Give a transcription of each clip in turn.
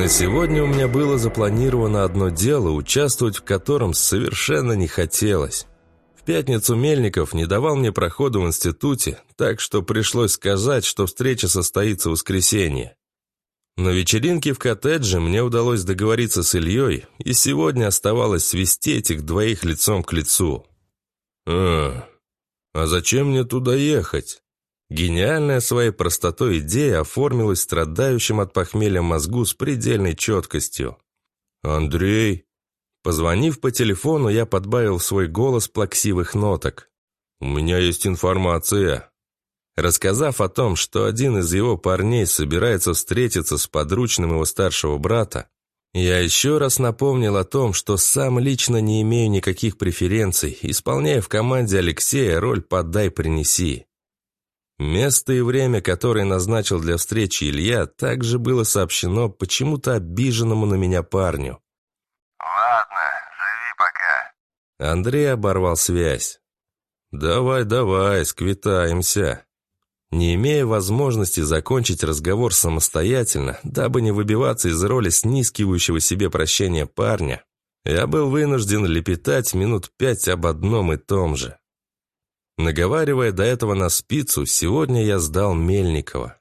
На сегодня у меня было запланировано одно дело, участвовать в котором совершенно не хотелось. В пятницу Мельников не давал мне прохода в институте, так что пришлось сказать, что встреча состоится в воскресенье. На вечеринке в коттедже мне удалось договориться с Ильей, и сегодня оставалось свести этих двоих лицом к лицу. «А, а зачем мне туда ехать?» Гениальная своей простотой идея оформилась страдающим от похмелья мозгу с предельной четкостью. «Андрей!» Позвонив по телефону, я подбавил свой голос плаксивых ноток. «У меня есть информация!» Рассказав о том, что один из его парней собирается встретиться с подручным его старшего брата, я еще раз напомнил о том, что сам лично не имею никаких преференций, исполняя в команде Алексея роль «подай-принеси». Место и время, которое назначил для встречи Илья, также было сообщено почему-то обиженному на меня парню. «Ладно, живи пока». Андрей оборвал связь. «Давай, давай, сквитаемся». Не имея возможности закончить разговор самостоятельно, дабы не выбиваться из роли снискивающего себе прощения парня, я был вынужден лепетать минут пять об одном и том же. Наговаривая до этого на спицу, сегодня я сдал Мельникова.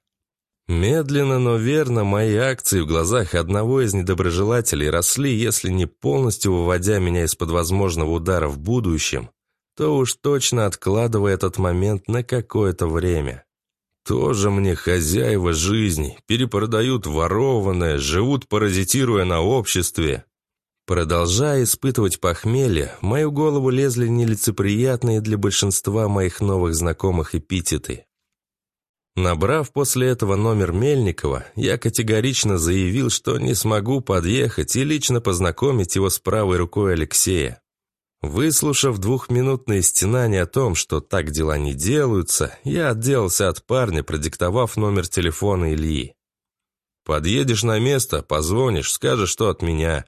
Медленно, но верно, мои акции в глазах одного из недоброжелателей росли, если не полностью выводя меня из-под возможного удара в будущем, то уж точно откладывая этот момент на какое-то время. Тоже мне хозяева жизни, перепродают ворованное, живут паразитируя на обществе. Продолжая испытывать похмелье, в мою голову лезли нелицеприятные для большинства моих новых знакомых эпитеты. Набрав после этого номер Мельникова, я категорично заявил, что не смогу подъехать и лично познакомить его с правой рукой Алексея. Выслушав двухминутные стенания о том, что так дела не делаются, я отделался от парня, продиктовав номер телефона Ильи. «Подъедешь на место, позвонишь, скажешь, что от меня»,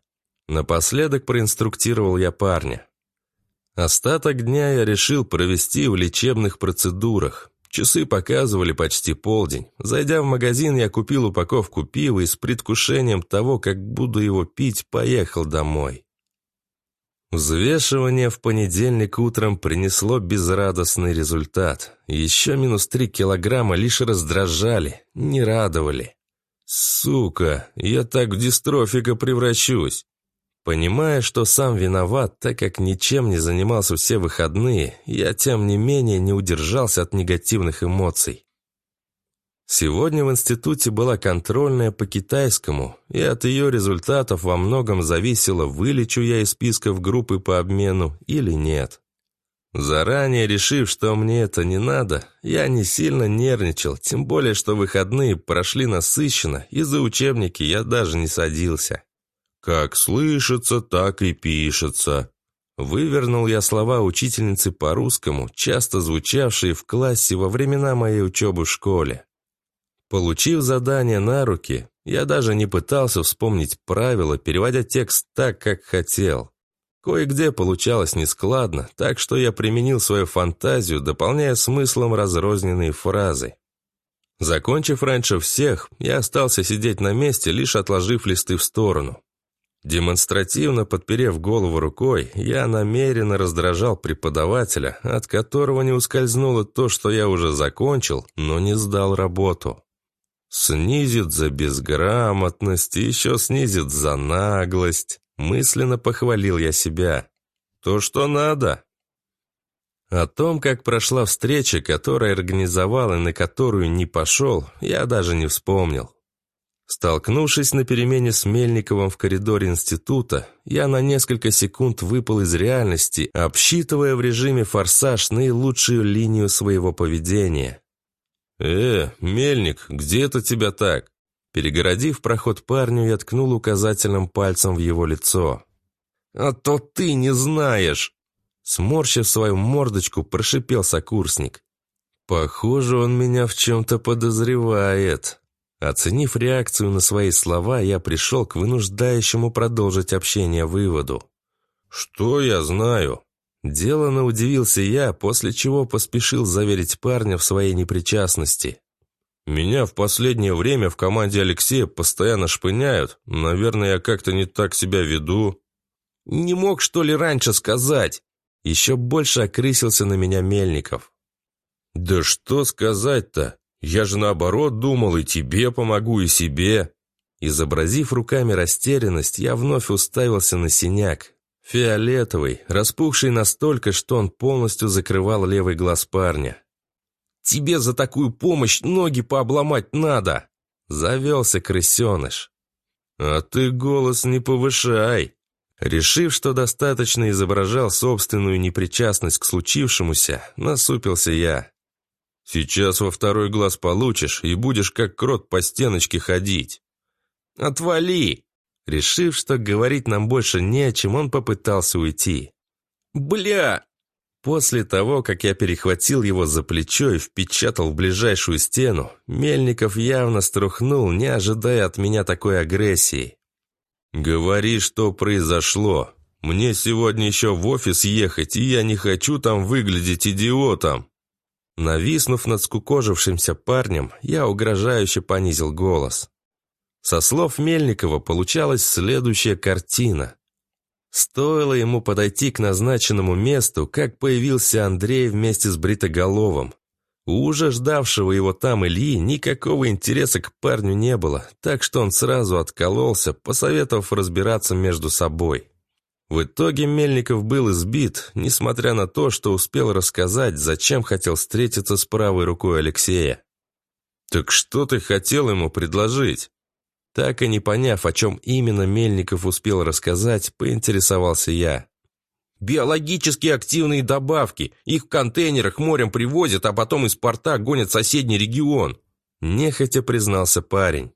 Напоследок проинструктировал я парня. Остаток дня я решил провести в лечебных процедурах. Часы показывали почти полдень. Зайдя в магазин, я купил упаковку пива и с предвкушением того, как буду его пить, поехал домой. Взвешивание в понедельник утром принесло безрадостный результат. Еще минус три килограмма лишь раздражали, не радовали. Сука, я так в дистрофика превращусь. Понимая, что сам виноват, так как ничем не занимался все выходные, я тем не менее не удержался от негативных эмоций. Сегодня в институте была контрольная по китайскому, и от ее результатов во многом зависело, вылечу я из списков группы по обмену или нет. Заранее решив, что мне это не надо, я не сильно нервничал, тем более, что выходные прошли насыщенно, и за учебники я даже не садился. Как слышится, так и пишется. Вывернул я слова учительницы по-русскому, часто звучавшие в классе во времена моей учебы в школе. Получив задание на руки, я даже не пытался вспомнить правила, переводя текст так, как хотел. Кое-где получалось нескладно, так что я применил свою фантазию, дополняя смыслом разрозненные фразы. Закончив раньше всех, я остался сидеть на месте, лишь отложив листы в сторону. Демонстративно подперев голову рукой, я намеренно раздражал преподавателя, от которого не ускользнуло то, что я уже закончил, но не сдал работу. Снизит за безграмотность, еще снизит за наглость. Мысленно похвалил я себя. То, что надо. О том, как прошла встреча, которую организовал и на которую не пошел, я даже не вспомнил. Столкнувшись на перемене с Мельниковым в коридоре института, я на несколько секунд выпал из реальности, обсчитывая в режиме «Форсаж» наилучшую линию своего поведения. «Э, Мельник, где это тебя так?» Перегородив проход парню, я ткнул указательным пальцем в его лицо. «А то ты не знаешь!» Сморщив свою мордочку, прошипел сокурсник. «Похоже, он меня в чем-то подозревает». Оценив реакцию на свои слова, я пришел к вынуждающему продолжить общение выводу. «Что я знаю?» Делано удивился я, после чего поспешил заверить парня в своей непричастности. «Меня в последнее время в команде Алексея постоянно шпыняют. Наверное, я как-то не так себя веду». «Не мог, что ли, раньше сказать?» Еще больше окрысился на меня Мельников. «Да что сказать-то? Я же наоборот думал, и тебе помогу, и себе». Изобразив руками растерянность, я вновь уставился на синяк. Фиолетовый, распухший настолько, что он полностью закрывал левый глаз парня. «Тебе за такую помощь ноги пообломать надо!» Завелся крысеныш. «А ты голос не повышай!» Решив, что достаточно изображал собственную непричастность к случившемуся, насупился я. Сейчас во второй глаз получишь и будешь как крот по стеночке ходить. Отвали!» Решив, что говорить нам больше не о чем, он попытался уйти. «Бля!» После того, как я перехватил его за плечо и впечатал в ближайшую стену, Мельников явно струхнул, не ожидая от меня такой агрессии. «Говори, что произошло. Мне сегодня еще в офис ехать, и я не хочу там выглядеть идиотом». Нависнув над скукожившимся парнем, я угрожающе понизил голос. Со слов Мельникова получалась следующая картина. Стоило ему подойти к назначенному месту, как появился Андрей вместе с Бритоголовым. У уже ждавшего его там Ильи никакого интереса к парню не было, так что он сразу откололся, посоветовав разбираться между собой. В итоге Мельников был избит, несмотря на то, что успел рассказать, зачем хотел встретиться с правой рукой Алексея. «Так что ты хотел ему предложить?» Так и не поняв, о чем именно Мельников успел рассказать, поинтересовался я. «Биологически активные добавки. Их в контейнерах морем привозят, а потом из порта гонят в соседний регион», – нехотя признался парень.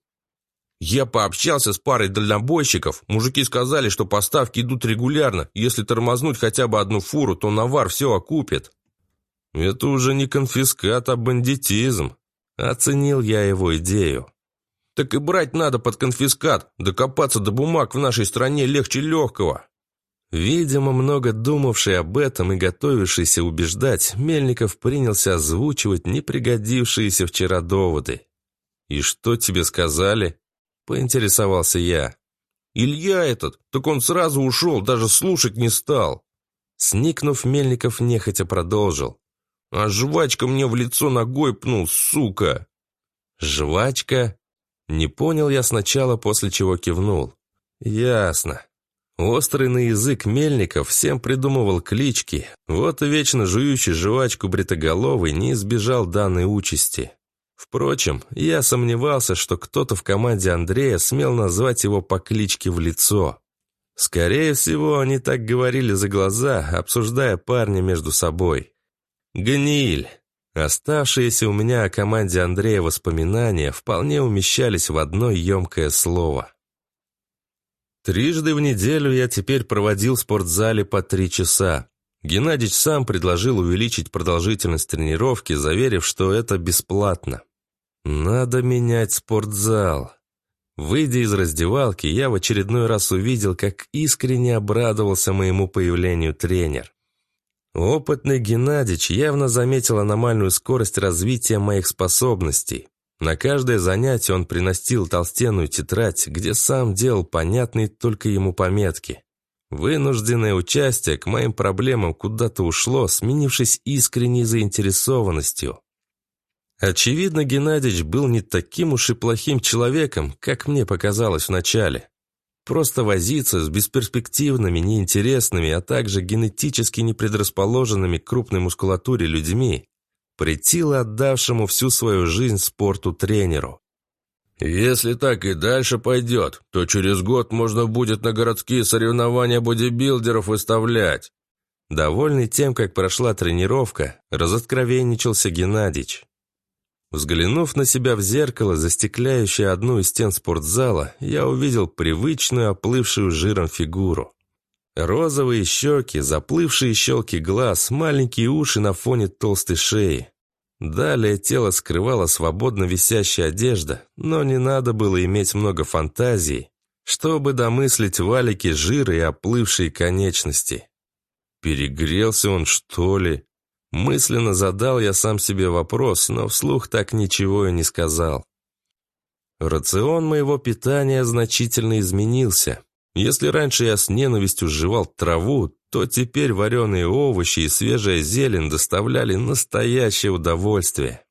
Я пообщался с парой дальнобойщиков. Мужики сказали, что поставки идут регулярно. Если тормознуть хотя бы одну фуру, то навар все окупит. Это уже не конфискат, а бандитизм. Оценил я его идею. Так и брать надо под конфискат. Докопаться до бумаг в нашей стране легче легкого. Видимо, много думавший об этом и готовившийся убеждать, Мельников принялся озвучивать непригодившиеся вчера доводы. «И что тебе сказали?» — поинтересовался я. «Илья этот, так он сразу ушел, даже слушать не стал». Сникнув, Мельников нехотя продолжил. «А жвачка мне в лицо ногой пнул, сука!» «Жвачка?» Не понял я сначала, после чего кивнул. «Ясно. Острый на язык Мельников всем придумывал клички, вот и вечно жующий жвачку бритоголовый не избежал данной участи. Впрочем, я сомневался, что кто-то в команде Андрея смел назвать его по кличке в лицо. Скорее всего, они так говорили за глаза, обсуждая парня между собой. «Гниль!» Оставшиеся у меня о команде Андрея воспоминания вполне умещались в одно емкое слово. Трижды в неделю я теперь проводил в спортзале по три часа, Геннадий сам предложил увеличить продолжительность тренировки, заверив, что это бесплатно. «Надо менять спортзал». Выйдя из раздевалки, я в очередной раз увидел, как искренне обрадовался моему появлению тренер. Опытный Геннадич явно заметил аномальную скорость развития моих способностей. На каждое занятие он приносил толстенную тетрадь, где сам делал понятные только ему пометки. Вынужденное участие к моим проблемам куда-то ушло, сменившись искренней заинтересованностью. Очевидно, Геннадьевич был не таким уж и плохим человеком, как мне показалось вначале. Просто возиться с бесперспективными, неинтересными, а также генетически непредрасположенными к крупной мускулатуре людьми претило отдавшему всю свою жизнь спорту тренеру. Если так и дальше пойдет, то через год можно будет на городские соревнования бодибилдеров выставлять». Довольный тем, как прошла тренировка, разоткровенничался Геннадич. Взглянув на себя в зеркало, застекляющее одну из стен спортзала, я увидел привычную, оплывшую жиром фигуру. Розовые щеки, заплывшие щелки глаз, маленькие уши на фоне толстой шеи. Далее тело скрывала свободно висящая одежда, но не надо было иметь много фантазий, чтобы домыслить валики жира и оплывшие конечности. Перегрелся он, что ли? Мысленно задал я сам себе вопрос, но вслух так ничего и не сказал. Рацион моего питания значительно изменился. Если раньше я с ненавистью жевал траву, то теперь вареные овощи и свежая зелень доставляли настоящее удовольствие.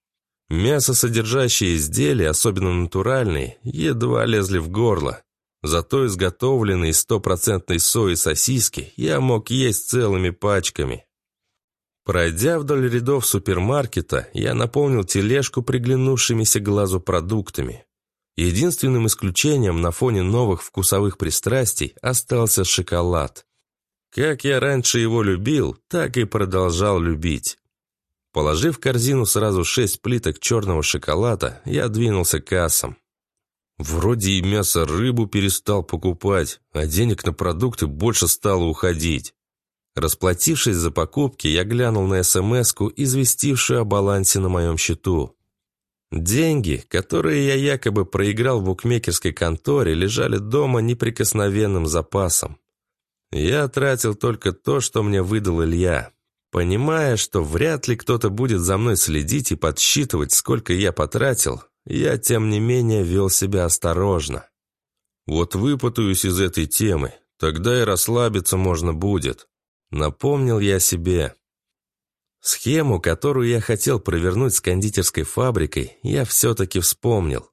Мясо, содержащие изделия, особенно натуральные, едва лезли в горло. Зато изготовленные из стопроцентной сои сосиски я мог есть целыми пачками. Пройдя вдоль рядов супермаркета, я наполнил тележку приглянувшимися глазу продуктами. Единственным исключением на фоне новых вкусовых пристрастий остался шоколад. Как я раньше его любил, так и продолжал любить. Положив в корзину сразу шесть плиток черного шоколада, я двинулся к кассам. Вроде и мясо рыбу перестал покупать, а денег на продукты больше стало уходить. Расплатившись за покупки, я глянул на СМС-ку, известившую о балансе на моем счету. Деньги, которые я якобы проиграл в букмекерской конторе, лежали дома неприкосновенным запасом. Я тратил только то, что мне выдал Илья, понимая, что вряд ли кто-то будет за мной следить и подсчитывать, сколько я потратил, я, тем не менее, вел себя осторожно. Вот выпутаюсь из этой темы, тогда и расслабиться можно будет. Напомнил я себе. Схему, которую я хотел провернуть с кондитерской фабрикой, я все-таки вспомнил.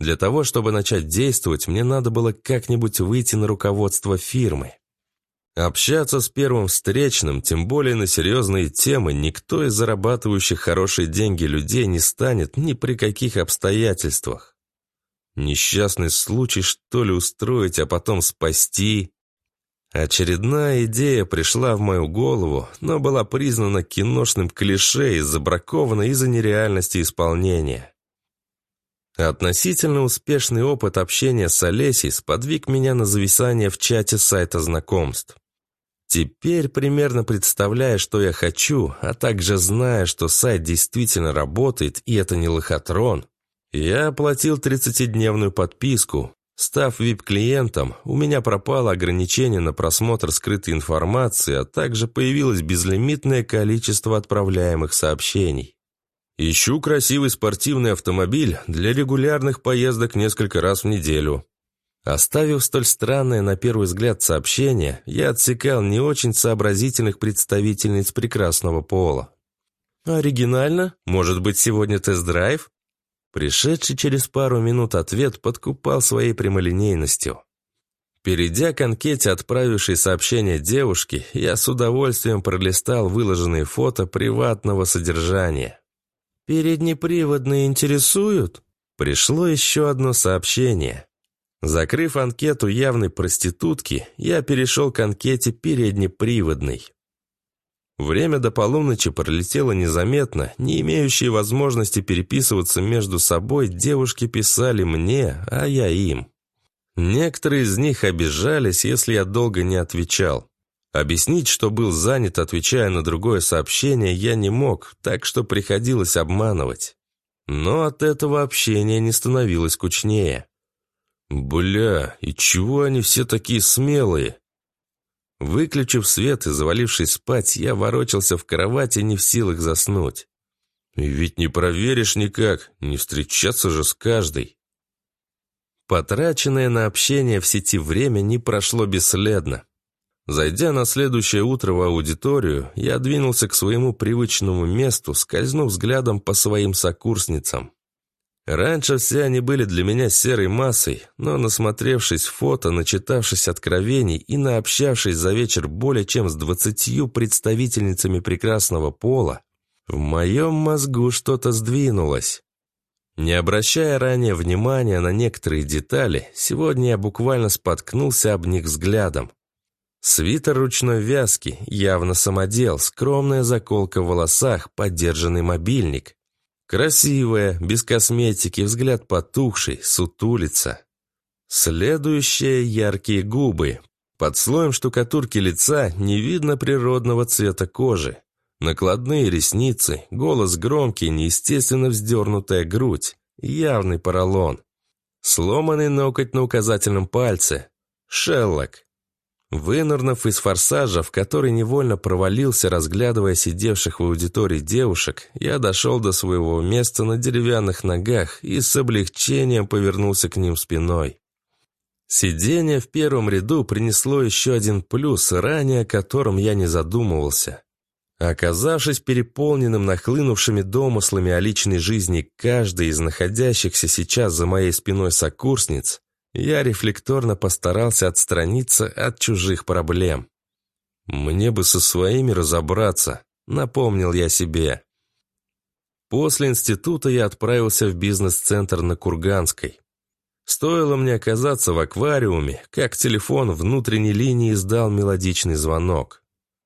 Для того, чтобы начать действовать, мне надо было как-нибудь выйти на руководство фирмы. Общаться с первым встречным, тем более на серьезные темы, никто из зарабатывающих хорошие деньги людей не станет ни при каких обстоятельствах. Несчастный случай, что ли, устроить, а потом спасти? Очередная идея пришла в мою голову, но была признана киношным клише и забракована из-за нереальности исполнения. Относительно успешный опыт общения с Олесей сподвиг меня на зависание в чате сайта знакомств. Теперь, примерно представляя, что я хочу, а также зная, что сайт действительно работает и это не лохотрон, я оплатил 30-дневную подписку. Став VIP-клиентом, у меня пропало ограничение на просмотр скрытой информации, а также появилось безлимитное количество отправляемых сообщений. Ищу красивый спортивный автомобиль для регулярных поездок несколько раз в неделю. Оставив столь странное на первый взгляд сообщение, я отсекал не очень сообразительных представительниц прекрасного пола. «Оригинально? Может быть, сегодня тест-драйв?» Пришедший через пару минут ответ подкупал своей прямолинейностью. Перейдя к анкете, отправившей сообщение девушке, я с удовольствием пролистал выложенные фото приватного содержания. «Переднеприводные интересуют?» Пришло еще одно сообщение. Закрыв анкету явной проститутки, я перешел к анкете переднеприводной. Время до полуночи пролетело незаметно, не имеющие возможности переписываться между собой, девушки писали мне, а я им. Некоторые из них обижались, если я долго не отвечал. Объяснить, что был занят, отвечая на другое сообщение, я не мог, так что приходилось обманывать. Но от этого общение не становилось кучнее. «Бля, и чего они все такие смелые?» Выключив свет и завалившись спать, я ворочался в кровати, не в силах заснуть. «Ведь не проверишь никак, не встречаться же с каждой». Потраченное на общение в сети время не прошло бесследно. Зайдя на следующее утро в аудиторию, я двинулся к своему привычному месту, скользнув взглядом по своим сокурсницам. Раньше все они были для меня серой массой, но насмотревшись фото, начитавшись откровений и наобщавшись за вечер более чем с двадцатью представительницами прекрасного пола, в моем мозгу что-то сдвинулось. Не обращая ранее внимания на некоторые детали, сегодня я буквально споткнулся об них взглядом. Свитер ручной вязки, явно самодел, скромная заколка в волосах, поддержанный мобильник. Красивая, без косметики, взгляд потухший, сутулица. Следующие яркие губы. Под слоем штукатурки лица не видно природного цвета кожи. Накладные ресницы, голос громкий, неестественно вздернутая грудь. Явный поролон. Сломанный ноготь на указательном пальце. Шеллок. Вынырнув из форсажа, в который невольно провалился, разглядывая сидевших в аудитории девушек, я дошел до своего места на деревянных ногах и с облегчением повернулся к ним спиной. Сидение в первом ряду принесло еще один плюс, ранее о котором я не задумывался. Оказавшись переполненным нахлынувшими домыслами о личной жизни каждой из находящихся сейчас за моей спиной сокурсниц, я рефлекторно постарался отстраниться от чужих проблем. «Мне бы со своими разобраться», — напомнил я себе. После института я отправился в бизнес-центр на Курганской. Стоило мне оказаться в аквариуме, как телефон внутренней линии издал мелодичный звонок.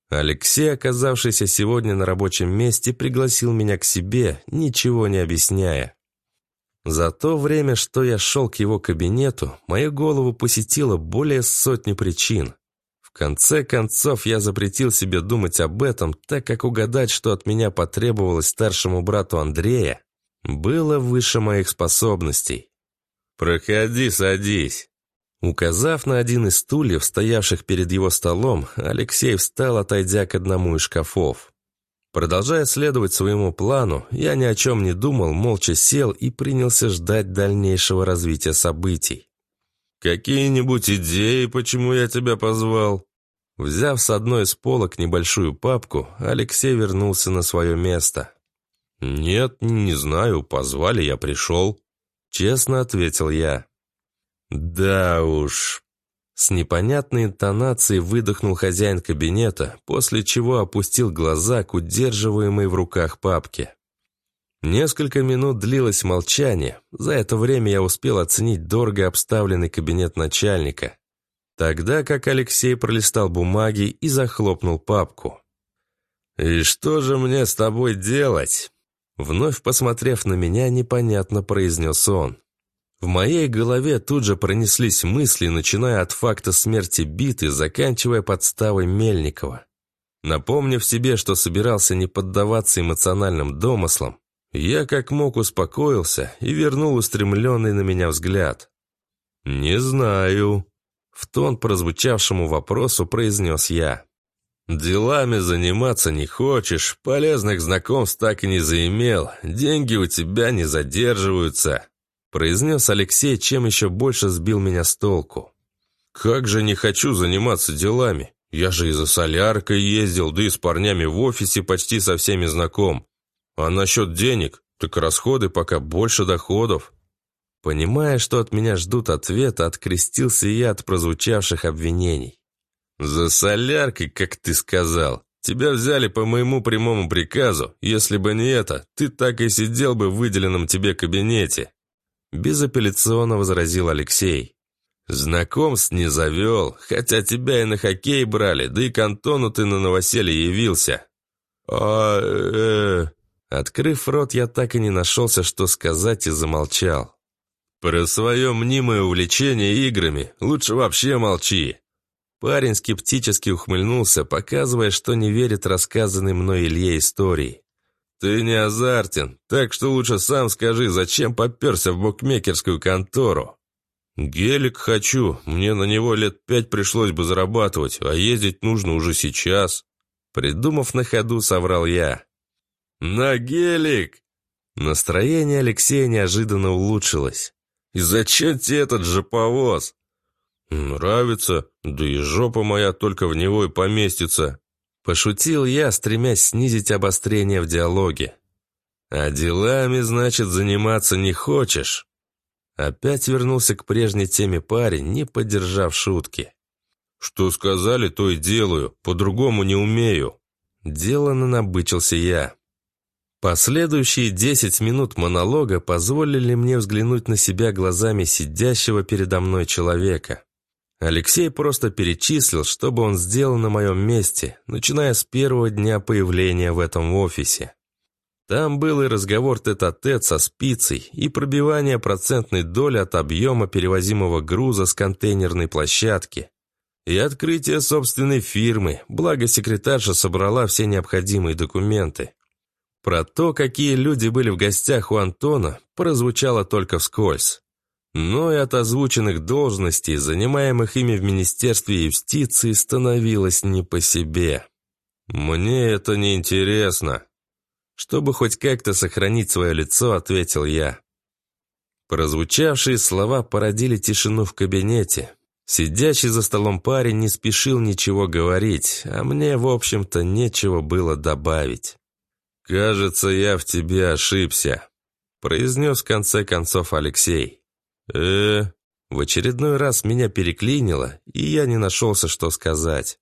Алексей, оказавшийся сегодня на рабочем месте, пригласил меня к себе, ничего не объясняя. За то время, что я шел к его кабинету, мою голову посетило более сотни причин. В конце концов, я запретил себе думать об этом, так как угадать, что от меня потребовалось старшему брату Андрея, было выше моих способностей. «Проходи, садись». Указав на один из стульев, стоявших перед его столом, Алексей встал, отойдя к одному из шкафов. Продолжая следовать своему плану, я ни о чем не думал, молча сел и принялся ждать дальнейшего развития событий. «Какие-нибудь идеи, почему я тебя позвал?» Взяв с одной из полок небольшую папку, Алексей вернулся на свое место. «Нет, не знаю, позвали, я пришел», — честно ответил я. «Да уж, с непонятной интонацией выдохнул хозяин кабинета, после чего опустил глаза к удерживаемой в руках папке. Несколько минут длилось молчание. За это время я успел оценить дорого обставленный кабинет начальника. Тогда как Алексей пролистал бумаги и захлопнул папку. «И что же мне с тобой делать?» Вновь посмотрев на меня, непонятно произнес он. В моей голове тут же пронеслись мысли, начиная от факта смерти биты, заканчивая подставой Мельникова. Напомнив себе, что собирался не поддаваться эмоциональным домыслам, я как мог успокоился и вернул устремленный на меня взгляд. «Не знаю», — в тон прозвучавшему вопросу произнес я. «Делами заниматься не хочешь, полезных знакомств так и не заимел, деньги у тебя не задерживаются произнес Алексей, чем еще больше сбил меня с толку. «Как же не хочу заниматься делами. Я же и за соляркой ездил, да и с парнями в офисе почти со всеми знаком. А насчет денег, так расходы пока больше доходов». Понимая, что от меня ждут ответа, открестился я от прозвучавших обвинений. «За соляркой, как ты сказал. Тебя взяли по моему прямому приказу. Если бы не это, ты так и сидел бы в выделенном тебе кабинете. Безапелляционно возразил Алексей. «Знакомств не завел, хотя тебя и на хоккей брали, да и к Антону ты на новоселье явился». «А... э...», э». Открыв рот, я так и не нашелся, что сказать, и замолчал. «Про свое мнимое увлечение играми лучше вообще молчи!» Парень скептически ухмыльнулся, показывая, что не верит рассказанной мной Илье истории. «Ты не азартен, так что лучше сам скажи, зачем поперся в букмекерскую контору?» «Гелик хочу, мне на него лет пять пришлось бы зарабатывать, а ездить нужно уже сейчас». Придумав на ходу, соврал я. «На гелик!» Настроение Алексея неожиданно улучшилось. «И зачем тебе этот же повоз?» «Нравится, да и жопа моя только в него и поместится», Пошутил я, стремясь снизить обострение в диалоге. «А делами, значит, заниматься не хочешь?» Опять вернулся к прежней теме парень, не поддержав шутки. «Что сказали, то и делаю, по-другому не умею». Делано набычился я. Последующие десять минут монолога позволили мне взглянуть на себя глазами сидящего передо мной человека. Алексей просто перечислил, что бы он сделал на моем месте, начиная с первого дня появления в этом офисе. Там был и разговор тет-а-тет -а -тет со спицей, и пробивание процентной доли от объема перевозимого груза с контейнерной площадки, и открытие собственной фирмы, благо секретарша собрала все необходимые документы. Про то, какие люди были в гостях у Антона, прозвучало только вскользь но и от озвученных должностей, занимаемых ими в Министерстве юстиции, становилось не по себе. «Мне это не интересно. Чтобы хоть как-то сохранить свое лицо, ответил я. Прозвучавшие слова породили тишину в кабинете. Сидящий за столом парень не спешил ничего говорить, а мне, в общем-то, нечего было добавить. «Кажется, я в тебе ошибся», – произнес в конце концов Алексей э В очередной раз меня переклинило, и я не нашелся, что сказать.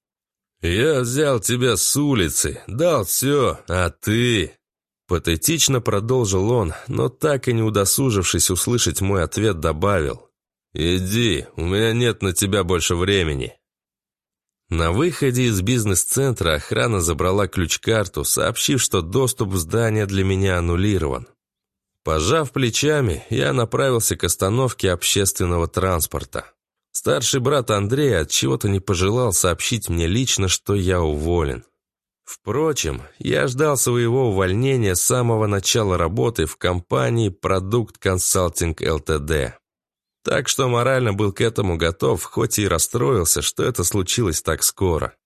«Я взял тебя с улицы, дал все, а ты...» Патетично продолжил он, но так и не удосужившись услышать мой ответ, добавил. «Иди, у меня нет на тебя больше времени». На выходе из бизнес-центра охрана забрала ключ-карту, сообщив, что доступ в здание для меня аннулирован. Пожав плечами, я направился к остановке общественного транспорта. Старший брат Андрея от чего-то не пожелал сообщить мне лично, что я уволен. Впрочем, я ждал своего увольнения с самого начала работы в компании «Продукт Консалтинг ЛТД». Так что морально был к этому готов, хоть и расстроился, что это случилось так скоро.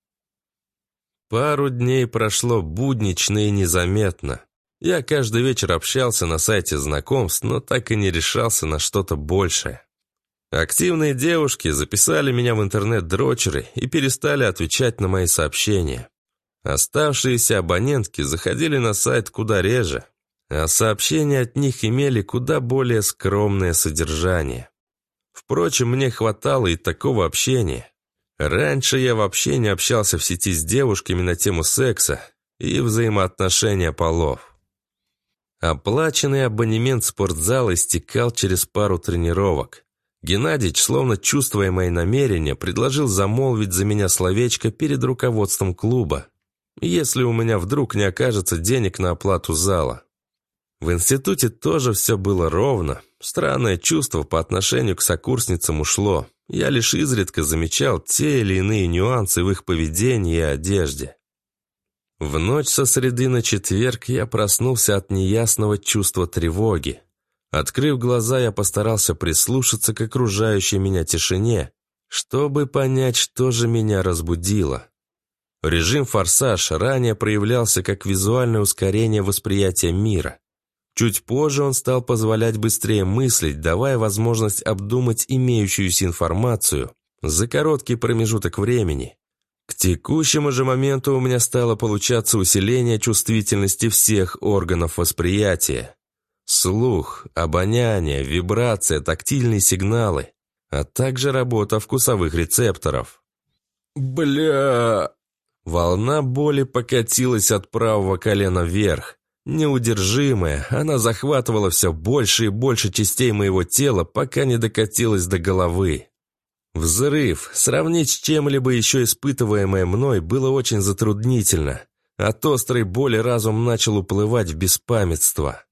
Пару дней прошло буднично и незаметно. Я каждый вечер общался на сайте знакомств, но так и не решался на что-то большее. Активные девушки записали меня в интернет-дрочеры и перестали отвечать на мои сообщения. Оставшиеся абонентки заходили на сайт куда реже, а сообщения от них имели куда более скромное содержание. Впрочем, мне хватало и такого общения. Раньше я вообще не общался в сети с девушками на тему секса и взаимоотношения полов. Оплаченный абонемент спортзала истекал через пару тренировок. Геннадий, словно чувствуя мои намерения, предложил замолвить за меня словечко перед руководством клуба, если у меня вдруг не окажется денег на оплату зала. В институте тоже все было ровно. Странное чувство по отношению к сокурсницам ушло. Я лишь изредка замечал те или иные нюансы в их поведении и одежде. В ночь со среды на четверг я проснулся от неясного чувства тревоги. Открыв глаза, я постарался прислушаться к окружающей меня тишине, чтобы понять, что же меня разбудило. Режим «Форсаж» ранее проявлялся как визуальное ускорение восприятия мира. Чуть позже он стал позволять быстрее мыслить, давая возможность обдумать имеющуюся информацию за короткий промежуток времени. К текущему же моменту у меня стало получаться усиление чувствительности всех органов восприятия. Слух, обоняние, вибрация, тактильные сигналы, а также работа вкусовых рецепторов. «Бля...» Волна боли покатилась от правого колена вверх. Неудержимая, она захватывала все больше и больше частей моего тела, пока не докатилась до головы. Взрыв, сравнить с чем-либо еще испытываемое мной, было очень затруднительно. От острой боли разум начал уплывать в беспамятство.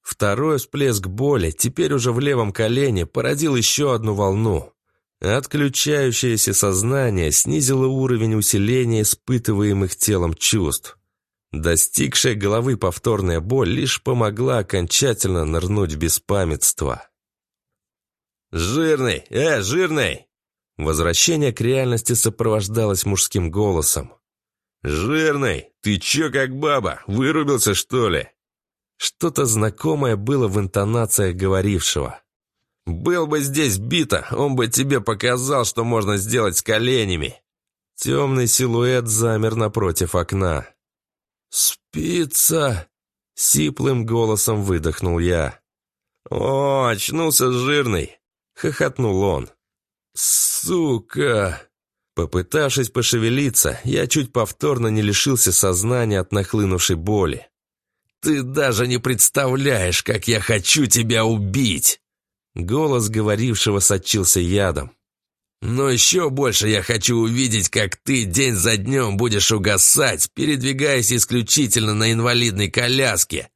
Второй всплеск боли, теперь уже в левом колене, породил еще одну волну. Отключающееся сознание снизило уровень усиления испытываемых телом чувств. Достигшая головы повторная боль лишь помогла окончательно нырнуть в беспамятство. «Жирный! Э, жирный!» Возвращение к реальности сопровождалось мужским голосом. «Жирный, ты чё как баба? Вырубился, что ли?» Что-то знакомое было в интонациях говорившего. «Был бы здесь бита, он бы тебе показал, что можно сделать с коленями!» Темный силуэт замер напротив окна. «Спится!» — сиплым голосом выдохнул я. «О, очнулся жирный!» — хохотнул он. «Сука!» Попытавшись пошевелиться, я чуть повторно не лишился сознания от нахлынувшей боли. «Ты даже не представляешь, как я хочу тебя убить!» Голос говорившего сочился ядом. «Но еще больше я хочу увидеть, как ты день за днем будешь угасать, передвигаясь исключительно на инвалидной коляске.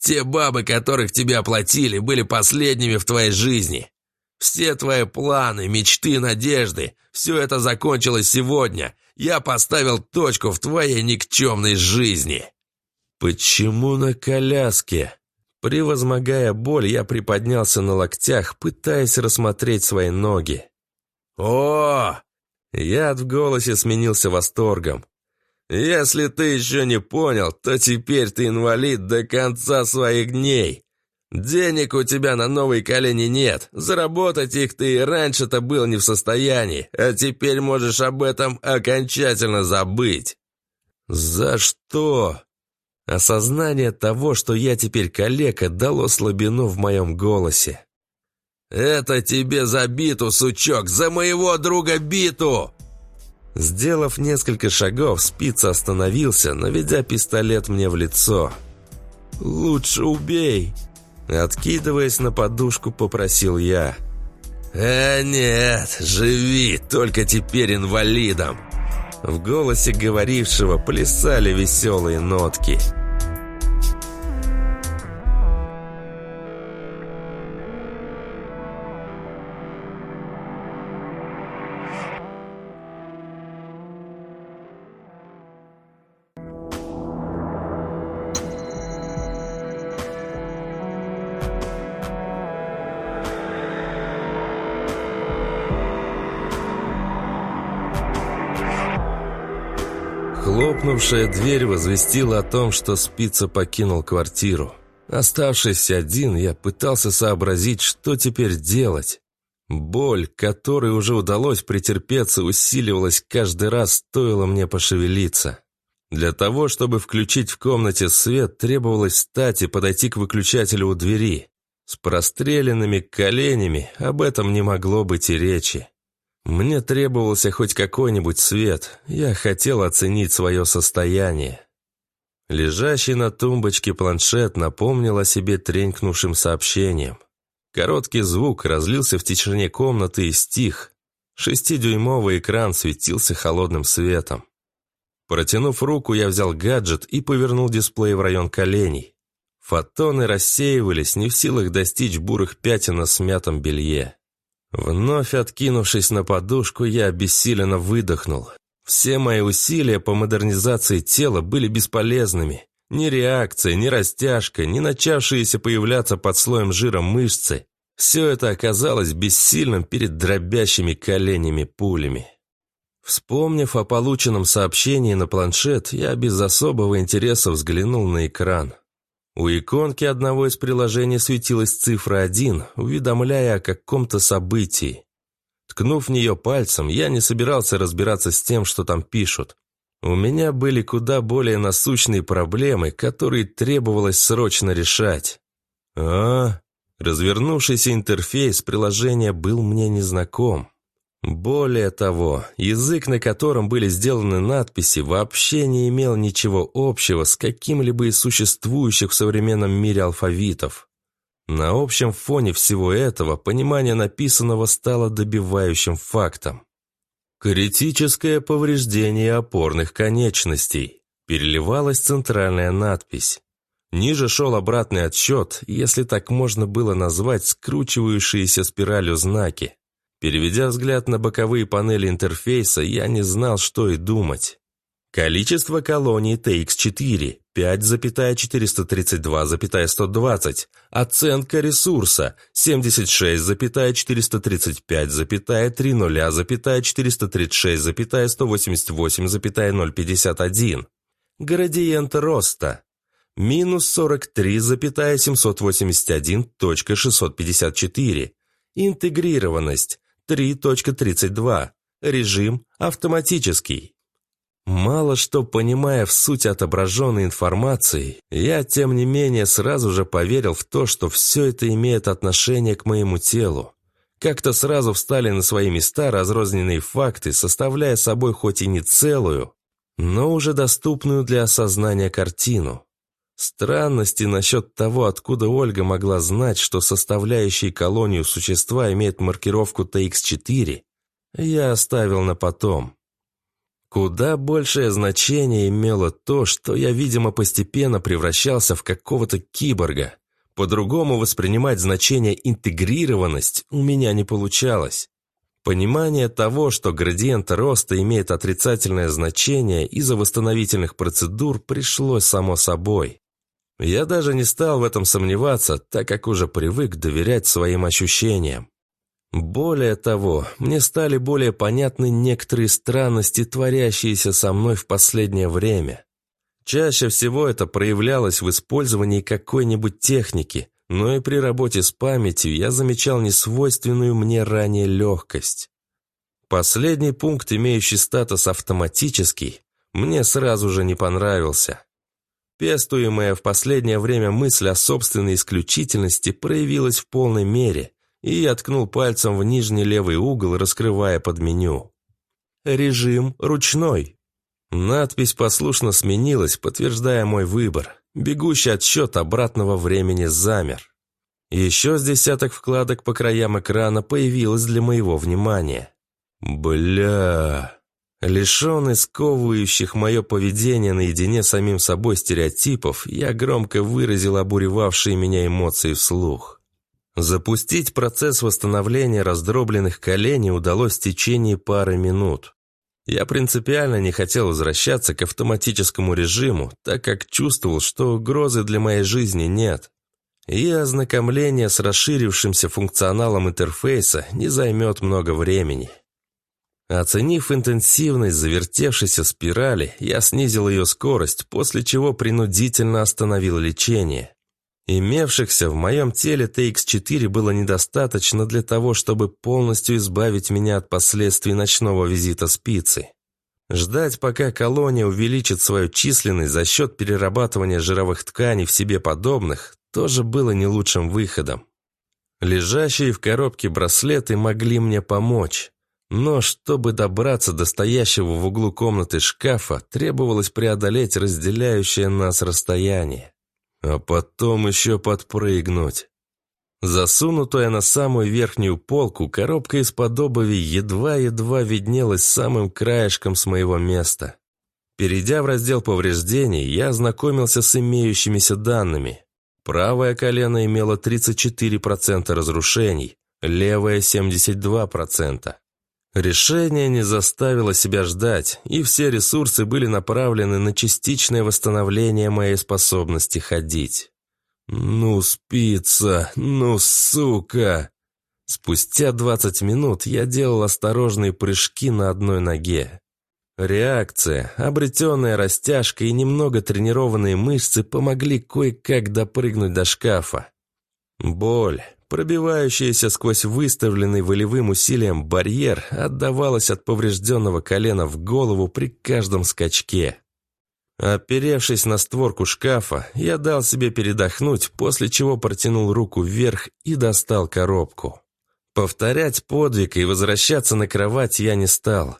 Те бабы, которых тебе оплатили, были последними в твоей жизни. Все твои планы, мечты, надежды – все это закончилось сегодня. Я поставил точку в твоей никчемной жизни». «Почему на коляске?» Превозмогая боль, я приподнялся на локтях, пытаясь рассмотреть свои ноги. «О!» Яд в голосе сменился восторгом. «Если ты еще не понял, то теперь ты инвалид до конца своих дней. «Денег у тебя на новые колени нет. Заработать их ты и раньше-то был не в состоянии, а теперь можешь об этом окончательно забыть». «За что?» Осознание того, что я теперь калека, дало слабину в моем голосе. «Это тебе за биту, сучок! За моего друга биту!» Сделав несколько шагов, спица остановился, наведя пистолет мне в лицо. «Лучше убей!» Откидываясь на подушку, попросил я. «Э, нет, живи, только теперь инвалидом!» В голосе говорившего плясали веселые нотки. «Э, Хлопнувшая дверь возвестила о том, что спица покинул квартиру. Оставшись один, я пытался сообразить, что теперь делать. Боль, которой уже удалось претерпеться, усиливалась каждый раз, стоило мне пошевелиться. Для того, чтобы включить в комнате свет, требовалось встать и подойти к выключателю у двери. С простреленными коленями об этом не могло быть и речи. Мне требовался хоть какой-нибудь свет, я хотел оценить свое состояние. Лежащий на тумбочке планшет напомнил о себе тренькнувшим сообщением. Короткий звук разлился в тишине комнаты и стих. Шестидюймовый экран светился холодным светом. Протянув руку, я взял гаджет и повернул дисплей в район коленей. Фотоны рассеивались, не в силах достичь бурых пятен на смятом белье. Вновь откинувшись на подушку, я обессиленно выдохнул. Все мои усилия по модернизации тела были бесполезными. Ни реакция, ни растяжка, ни начавшиеся появляться под слоем жира мышцы. Все это оказалось бессильным перед дробящими коленями пулями. Вспомнив о полученном сообщении на планшет, я без особого интереса взглянул на экран. У иконки одного из приложений светилась цифра 1, уведомляя о каком-то событии. Ткнув в нее пальцем, я не собирался разбираться с тем, что там пишут. У меня были куда более насущные проблемы, которые требовалось срочно решать. А, -а. развернувшийся интерфейс приложения был мне незнаком. Более того, язык, на котором были сделаны надписи, вообще не имел ничего общего с каким-либо из существующих в современном мире алфавитов. На общем фоне всего этого понимание написанного стало добивающим фактом. «Критическое повреждение опорных конечностей», переливалась центральная надпись. Ниже шел обратный отсчет, если так можно было назвать скручивающиеся спиралью знаки. Переведя взгляд на боковые панели интерфейса, я не знал, что и думать. Количество колоний TX4 – 5,432,120. Оценка ресурса – 76,435,30,436,188,051. Градиент роста – минус 43,781,654. Интегрированность 3.32. Режим автоматический. Мало что понимая в суть отображенной информации, я, тем не менее, сразу же поверил в то, что все это имеет отношение к моему телу. Как-то сразу встали на свои места разрозненные факты, составляя собой хоть и не целую, но уже доступную для осознания картину. Странности насчет того, откуда Ольга могла знать, что составляющие колонию существа имеют маркировку TX4, я оставил на потом. Куда большее значение имело то, что я, видимо, постепенно превращался в какого-то киборга. По-другому воспринимать значение «интегрированность» у меня не получалось. Понимание того, что градиент роста имеет отрицательное значение из-за восстановительных процедур, пришлось само собой. Я даже не стал в этом сомневаться, так как уже привык доверять своим ощущениям. Более того, мне стали более понятны некоторые странности, творящиеся со мной в последнее время. Чаще всего это проявлялось в использовании какой-нибудь техники, но и при работе с памятью я замечал несвойственную мне ранее легкость. Последний пункт, имеющий статус «автоматический», мне сразу же не понравился. Пестуемая в последнее время мысль о собственной исключительности проявилась в полной мере, и я ткнул пальцем в нижний левый угол, раскрывая под меню. «Режим ручной». Надпись послушно сменилась, подтверждая мой выбор. Бегущий отсчет обратного времени замер. Еще с десяток вкладок по краям экрана появилось для моего внимания. «Бля...» Лишенный сковывающих мое поведение наедине с самим собой стереотипов, я громко выразил обуревавшие меня эмоции вслух. Запустить процесс восстановления раздробленных коленей удалось в течение пары минут. Я принципиально не хотел возвращаться к автоматическому режиму, так как чувствовал, что угрозы для моей жизни нет. И ознакомление с расширившимся функционалом интерфейса не займет много времени. Оценив интенсивность завертевшейся спирали, я снизил ее скорость, после чего принудительно остановил лечение. Имевшихся в моем теле TX4 было недостаточно для того, чтобы полностью избавить меня от последствий ночного визита спицы. Ждать, пока колония увеличит свою численность за счет перерабатывания жировых тканей в себе подобных, тоже было не лучшим выходом. Лежащие в коробке браслеты могли мне помочь. Но чтобы добраться до стоящего в углу комнаты шкафа, требовалось преодолеть разделяющее нас расстояние. А потом еще подпрыгнуть. Засунутая на самую верхнюю полку, коробка из-под обуви едва-едва виднелась самым краешком с моего места. Перейдя в раздел повреждений, я ознакомился с имеющимися данными. Правое колено имело 34% разрушений, левое – 72%. Решение не заставило себя ждать, и все ресурсы были направлены на частичное восстановление моей способности ходить. «Ну, спица! Ну, сука!» Спустя 20 минут я делал осторожные прыжки на одной ноге. Реакция, обретенная растяжка и немного тренированные мышцы помогли кое-как допрыгнуть до шкафа. Боль, Пробивающаяся сквозь выставленный волевым усилием барьер отдавалась от поврежденного колена в голову при каждом скачке. Оперевшись на створку шкафа, я дал себе передохнуть, после чего протянул руку вверх и достал коробку. Повторять подвиг и возвращаться на кровать я не стал.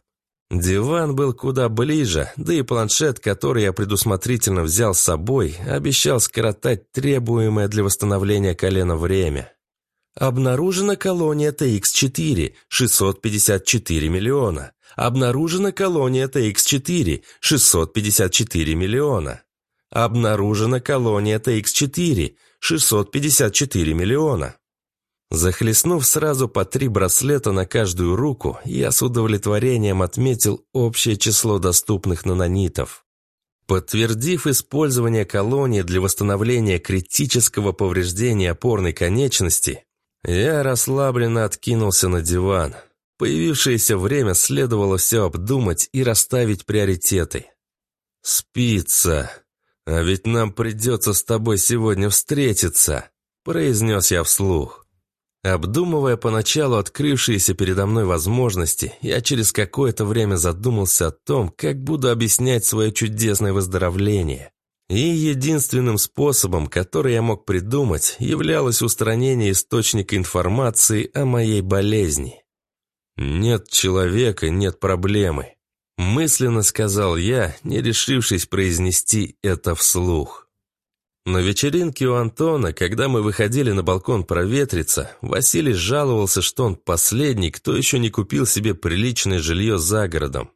Диван был куда ближе, да и планшет, который я предусмотрительно взял с собой, обещал скоротать требуемое для восстановления колена время. Обнаружена колония ТХ-4 – 654 миллиона. Обнаружена колония ТХ-4 – 654 миллиона. Обнаружена колония ТХ-4 – 654 миллиона. Захлестнув сразу по три браслета на каждую руку, я с удовлетворением отметил общее число доступных нанонитов. Подтвердив использование колонии для восстановления критического повреждения опорной конечности, я расслабленно откинулся на диван. Появившееся время следовало все обдумать и расставить приоритеты. «Спится. А ведь нам придется с тобой сегодня встретиться», – произнес я вслух. Обдумывая поначалу открывшиеся передо мной возможности, я через какое-то время задумался о том, как буду объяснять свое чудесное выздоровление. И единственным способом, который я мог придумать, являлось устранение источника информации о моей болезни. «Нет человека, нет проблемы», – мысленно сказал я, не решившись произнести это вслух. На вечеринке у Антона, когда мы выходили на балкон проветриться, Василий жаловался, что он последний, кто еще не купил себе приличное жилье за городом.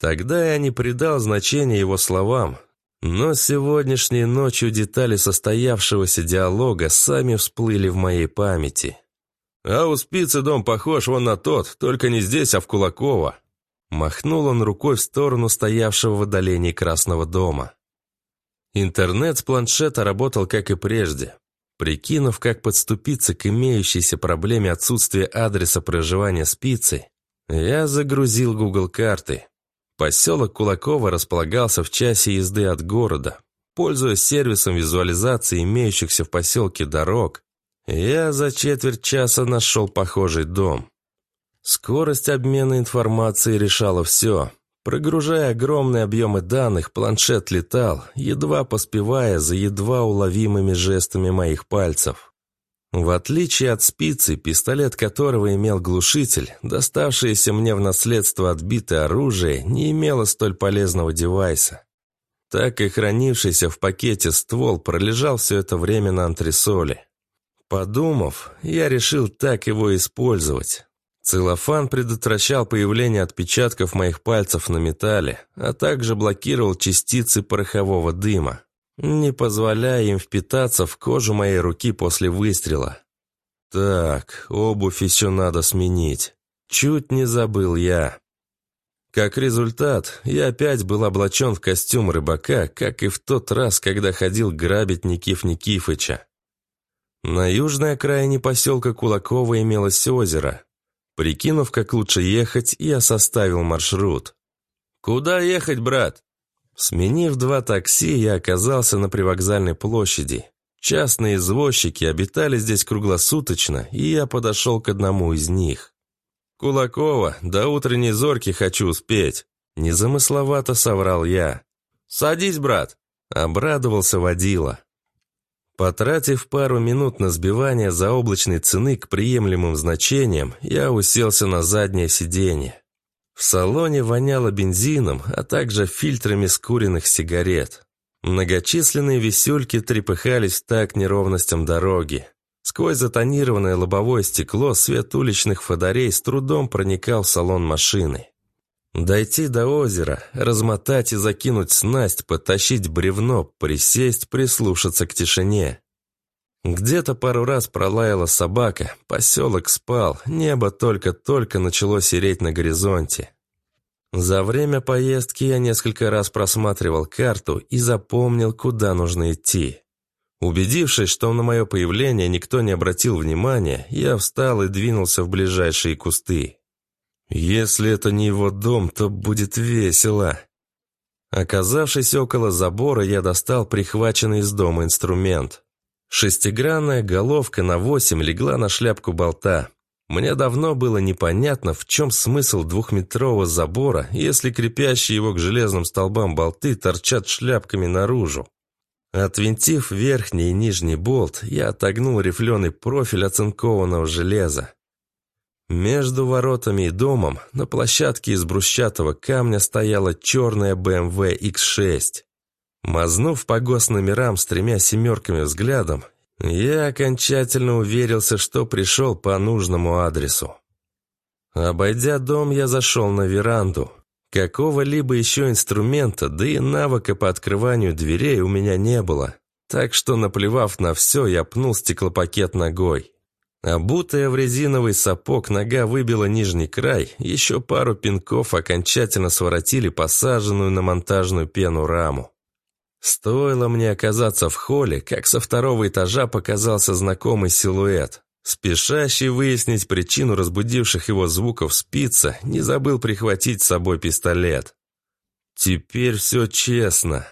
Тогда я не придал значения его словам, но сегодняшней ночью детали состоявшегося диалога сами всплыли в моей памяти. «А у спицы дом похож вон на тот, только не здесь, а в Кулаково». Махнул он рукой в сторону стоявшего в отдалении Красного дома. Интернет с планшета работал как и прежде. Прикинув, как подступиться к имеющейся проблеме отсутствия адреса проживания спицы, я загрузил Google карты Поселок Кулаково располагался в часе езды от города. Пользуясь сервисом визуализации имеющихся в поселке дорог, я за четверть часа нашел похожий дом. Скорость обмена информацией решала все. Прогружая огромные объемы данных, планшет летал, едва поспевая за едва уловимыми жестами моих пальцев. В отличие от спицы, пистолет которого имел глушитель, доставшееся мне в наследство отбитое оружие не имело столь полезного девайса. Так и хранившийся в пакете ствол пролежал все это время на антресоле. Подумав, я решил так его использовать. Целлофан предотвращал появление отпечатков моих пальцев на металле, а также блокировал частицы порохового дыма не позволяя им впитаться в кожу моей руки после выстрела. Так, обувь еще надо сменить. Чуть не забыл я. Как результат, я опять был облачен в костюм рыбака, как и в тот раз, когда ходил грабить Никиф Никифыча. На южной окраине поселка Кулакова имелось озеро. Прикинув, как лучше ехать, я составил маршрут. «Куда ехать, брат?» Сменив два такси, я оказался на привокзальной площади. Частные извозчики обитали здесь круглосуточно, и я подошел к одному из них. «Кулакова, до утренней зорки хочу успеть», – незамысловато соврал я. «Садись, брат», – обрадовался водила. Потратив пару минут на сбивание заоблачной цены к приемлемым значениям, я уселся на заднее сиденье. В салоне воняло бензином, а также фильтрами скуренных сигарет. Многочисленные висюльки трепыхались так неровностям дороги. Сквозь затонированное лобовое стекло свет уличных фонарей с трудом проникал в салон машины. Дойти до озера, размотать и закинуть снасть, потащить бревно, присесть, прислушаться к тишине. Где-то пару раз пролаяла собака, поселок спал, небо только-только начало сереть на горизонте. За время поездки я несколько раз просматривал карту и запомнил, куда нужно идти. Убедившись, что на мое появление никто не обратил внимания, я встал и двинулся в ближайшие кусты. Если это не его дом, то будет весело. Оказавшись около забора, я достал прихваченный из дома инструмент. Шестигранная головка на восемь легла на шляпку болта. Мне давно было непонятно, в чем смысл двухметрового забора, если крепящие его к железным столбам болты торчат шляпками наружу. Отвинтив верхний и нижний болт, я отогнул рифленый профиль оцинкованного железа. Между воротами и домом на площадке из брусчатого камня стояла черная BMW X6. Мазнув по госномерам с тремя семерками взглядом, я окончательно уверился, что пришел по нужному адресу. Обойдя дом, я зашел на веранду. Какого-либо еще инструмента, да и навыка по открыванию дверей у меня не было. Так что, наплевав на все, я пнул стеклопакет ногой. Обутая в резиновый сапог, нога выбила нижний край, еще пару пинков окончательно своротили посаженную на монтажную пену раму. Стоило мне оказаться в холле, как со второго этажа показался знакомый силуэт. Спешащий выяснить причину разбудивших его звуков спица, не забыл прихватить с собой пистолет. Теперь все честно.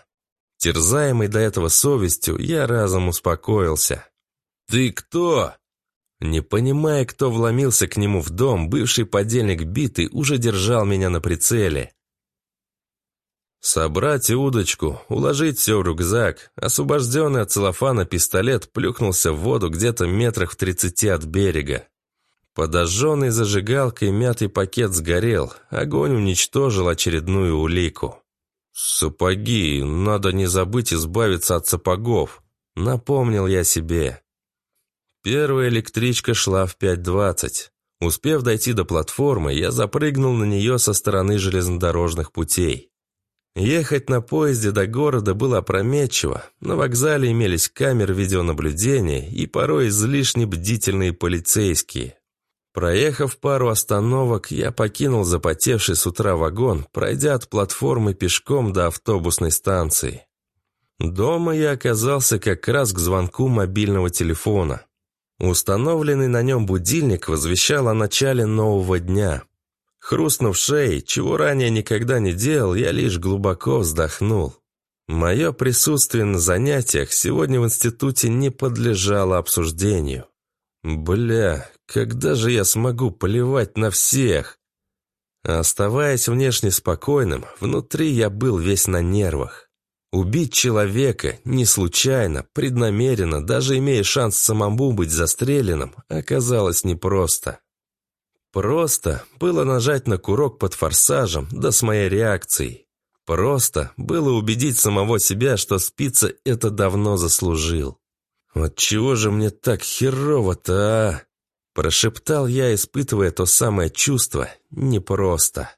Терзаемый до этого совестью, я разом успокоился. «Ты кто?» Не понимая, кто вломился к нему в дом, бывший подельник биты уже держал меня на прицеле. Собрать удочку, уложить все в рюкзак, освобожденный от целлофана пистолет плюхнулся в воду где-то метрах в тридцати от берега. Подожженный зажигалкой мятый пакет сгорел, огонь уничтожил очередную улику. «Сапоги, надо не забыть избавиться от сапогов», — напомнил я себе. Первая электричка шла в 5.20. Успев дойти до платформы, я запрыгнул на нее со стороны железнодорожных путей. Ехать на поезде до города было опрометчиво. На вокзале имелись камеры видеонаблюдения и порой излишне бдительные полицейские. Проехав пару остановок, я покинул запотевший с утра вагон, пройдя от платформы пешком до автобусной станции. Дома я оказался как раз к звонку мобильного телефона. Установленный на нем будильник возвещал о начале нового дня – Хрустнув шеей, чего ранее никогда не делал, я лишь глубоко вздохнул. Мое присутствие на занятиях сегодня в институте не подлежало обсуждению. Бля, когда же я смогу поливать на всех? Оставаясь внешне спокойным, внутри я был весь на нервах. Убить человека не случайно, преднамеренно, даже имея шанс самому быть застреленным, оказалось непросто. Просто было нажать на курок под форсажем, да с моей реакцией. Просто было убедить самого себя, что спица это давно заслужил. «Вот чего же мне так херово-то, а?» Прошептал я, испытывая то самое чувство «непросто».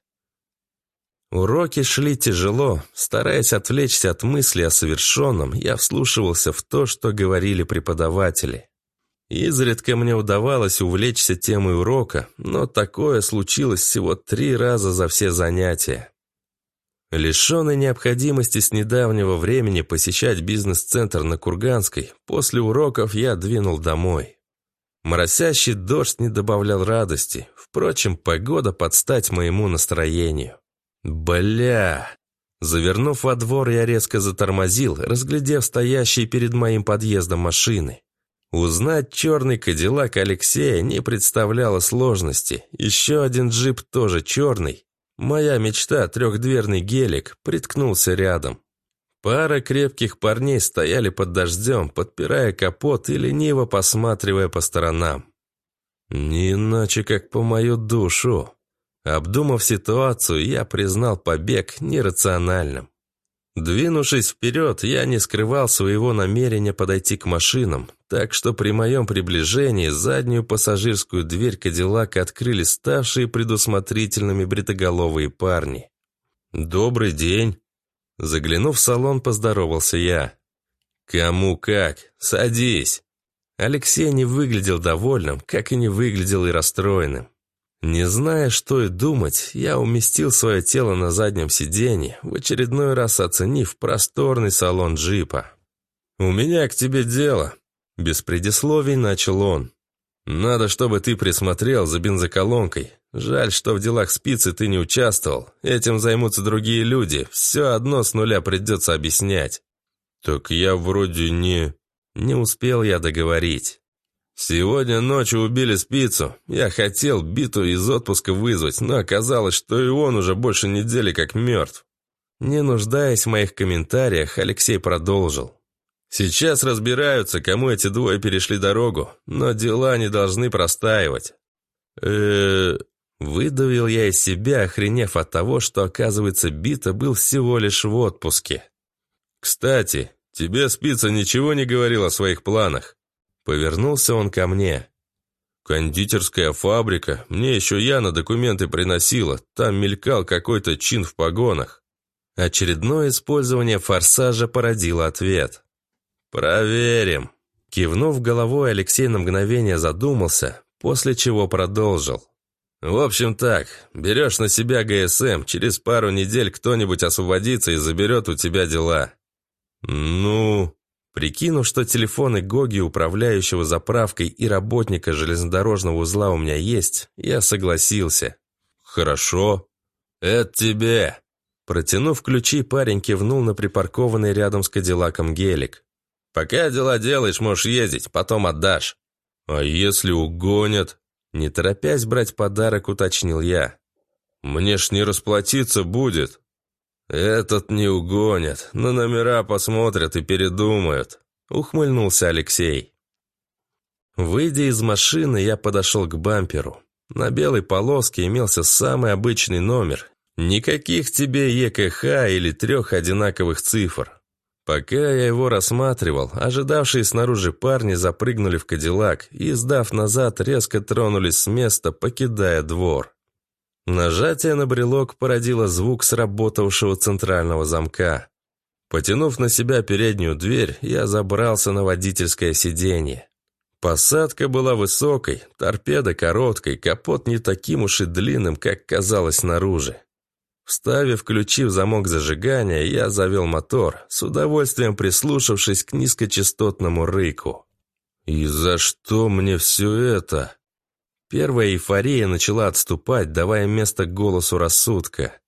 Уроки шли тяжело. Стараясь отвлечься от мысли о совершенном, я вслушивался в то, что говорили преподаватели. Изредка мне удавалось увлечься темой урока, но такое случилось всего три раза за все занятия. Лишенный необходимости с недавнего времени посещать бизнес-центр на Курганской, после уроков я двинул домой. Моросящий дождь не добавлял радости, впрочем, погода подстать моему настроению. «Бля!» Завернув во двор, я резко затормозил, разглядев стоящие перед моим подъездом машины. Узнать черный кадиллак Алексея не представляло сложности. Еще один джип тоже черный. Моя мечта, трехдверный гелик, приткнулся рядом. Пара крепких парней стояли под дождем, подпирая капот и лениво посматривая по сторонам. Не иначе, как по мою душу. Обдумав ситуацию, я признал побег нерациональным. Двинувшись вперед, я не скрывал своего намерения подойти к машинам, так что при моем приближении заднюю пассажирскую дверь Кадиллака открыли ставшие предусмотрительными бритоголовые парни. «Добрый день!» Заглянув в салон, поздоровался я. «Кому как? Садись!» Алексей не выглядел довольным, как и не выглядел и расстроенным. Не зная, что и думать, я уместил свое тело на заднем сиденье, в очередной раз оценив просторный салон джипа. «У меня к тебе дело», — без предисловий начал он. «Надо, чтобы ты присмотрел за бензоколонкой. Жаль, что в делах спицы ты не участвовал. Этим займутся другие люди. Все одно с нуля придется объяснять». «Так я вроде не...» Не успел я договорить. Сегодня ночью убили спицу. Я хотел Биту из отпуска вызвать, но оказалось, что и он уже больше недели как мертв. Не нуждаясь в моих комментариях, Алексей продолжил. Сейчас разбираются, кому эти двое перешли дорогу, но дела не должны простаивать. э Выдавил я из себя, охренев от того, что, оказывается, Бита был всего лишь в отпуске. «Кстати, тебе спица ничего не говорил о своих планах?» Повернулся он ко мне. «Кондитерская фабрика. Мне еще Яна документы приносила. Там мелькал какой-то чин в погонах». Очередное использование форсажа породило ответ. «Проверим». Кивнув головой, Алексей на мгновение задумался, после чего продолжил. «В общем так, берешь на себя ГСМ, через пару недель кто-нибудь освободится и заберет у тебя дела». «Ну...» Прикинув, что телефоны Гоги, управляющего заправкой и работника железнодорожного узла у меня есть, я согласился. «Хорошо. Это тебе». Протянув ключи, парень кивнул на припаркованный рядом с Кадиллаком гелик. «Пока дела делаешь, можешь ездить, потом отдашь». «А если угонят?» Не торопясь брать подарок, уточнил я. «Мне ж не расплатиться будет». «Этот не угонят, на номера посмотрят и передумают», — ухмыльнулся Алексей. Выйдя из машины, я подошел к бамперу. На белой полоске имелся самый обычный номер. Никаких тебе ЕКХ или трех одинаковых цифр. Пока я его рассматривал, ожидавшие снаружи парни запрыгнули в кадиллак и, сдав назад, резко тронулись с места, покидая двор. Нажатие на брелок породило звук сработавшего центрального замка. Потянув на себя переднюю дверь, я забрался на водительское сиденье. Посадка была высокой, торпеда короткой, капот не таким уж и длинным, как казалось снаружи. Вставив ключи в замок зажигания, я завел мотор, с удовольствием прислушавшись к низкочастотному рыку. «И за что мне все это?» Первая эйфория начала отступать, давая место голосу рассудка.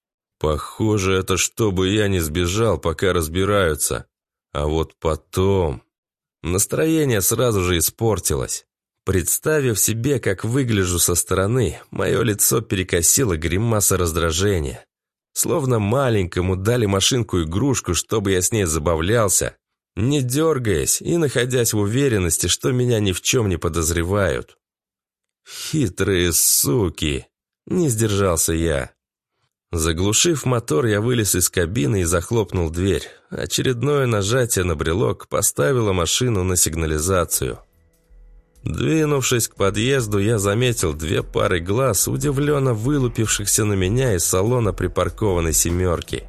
«Похоже, это чтобы я не сбежал, пока разбираются. А вот потом...» Настроение сразу же испортилось. Представив себе, как выгляжу со стороны, мое лицо перекосило гримаса раздражения. Словно маленькому дали машинку-игрушку, чтобы я с ней забавлялся, не дергаясь и находясь в уверенности, что меня ни в чем не подозревают. «Хитрые суки!» – не сдержался я. Заглушив мотор, я вылез из кабины и захлопнул дверь. Очередное нажатие на брелок поставило машину на сигнализацию. Двинувшись к подъезду, я заметил две пары глаз, удивленно вылупившихся на меня из салона припаркованной «семерки».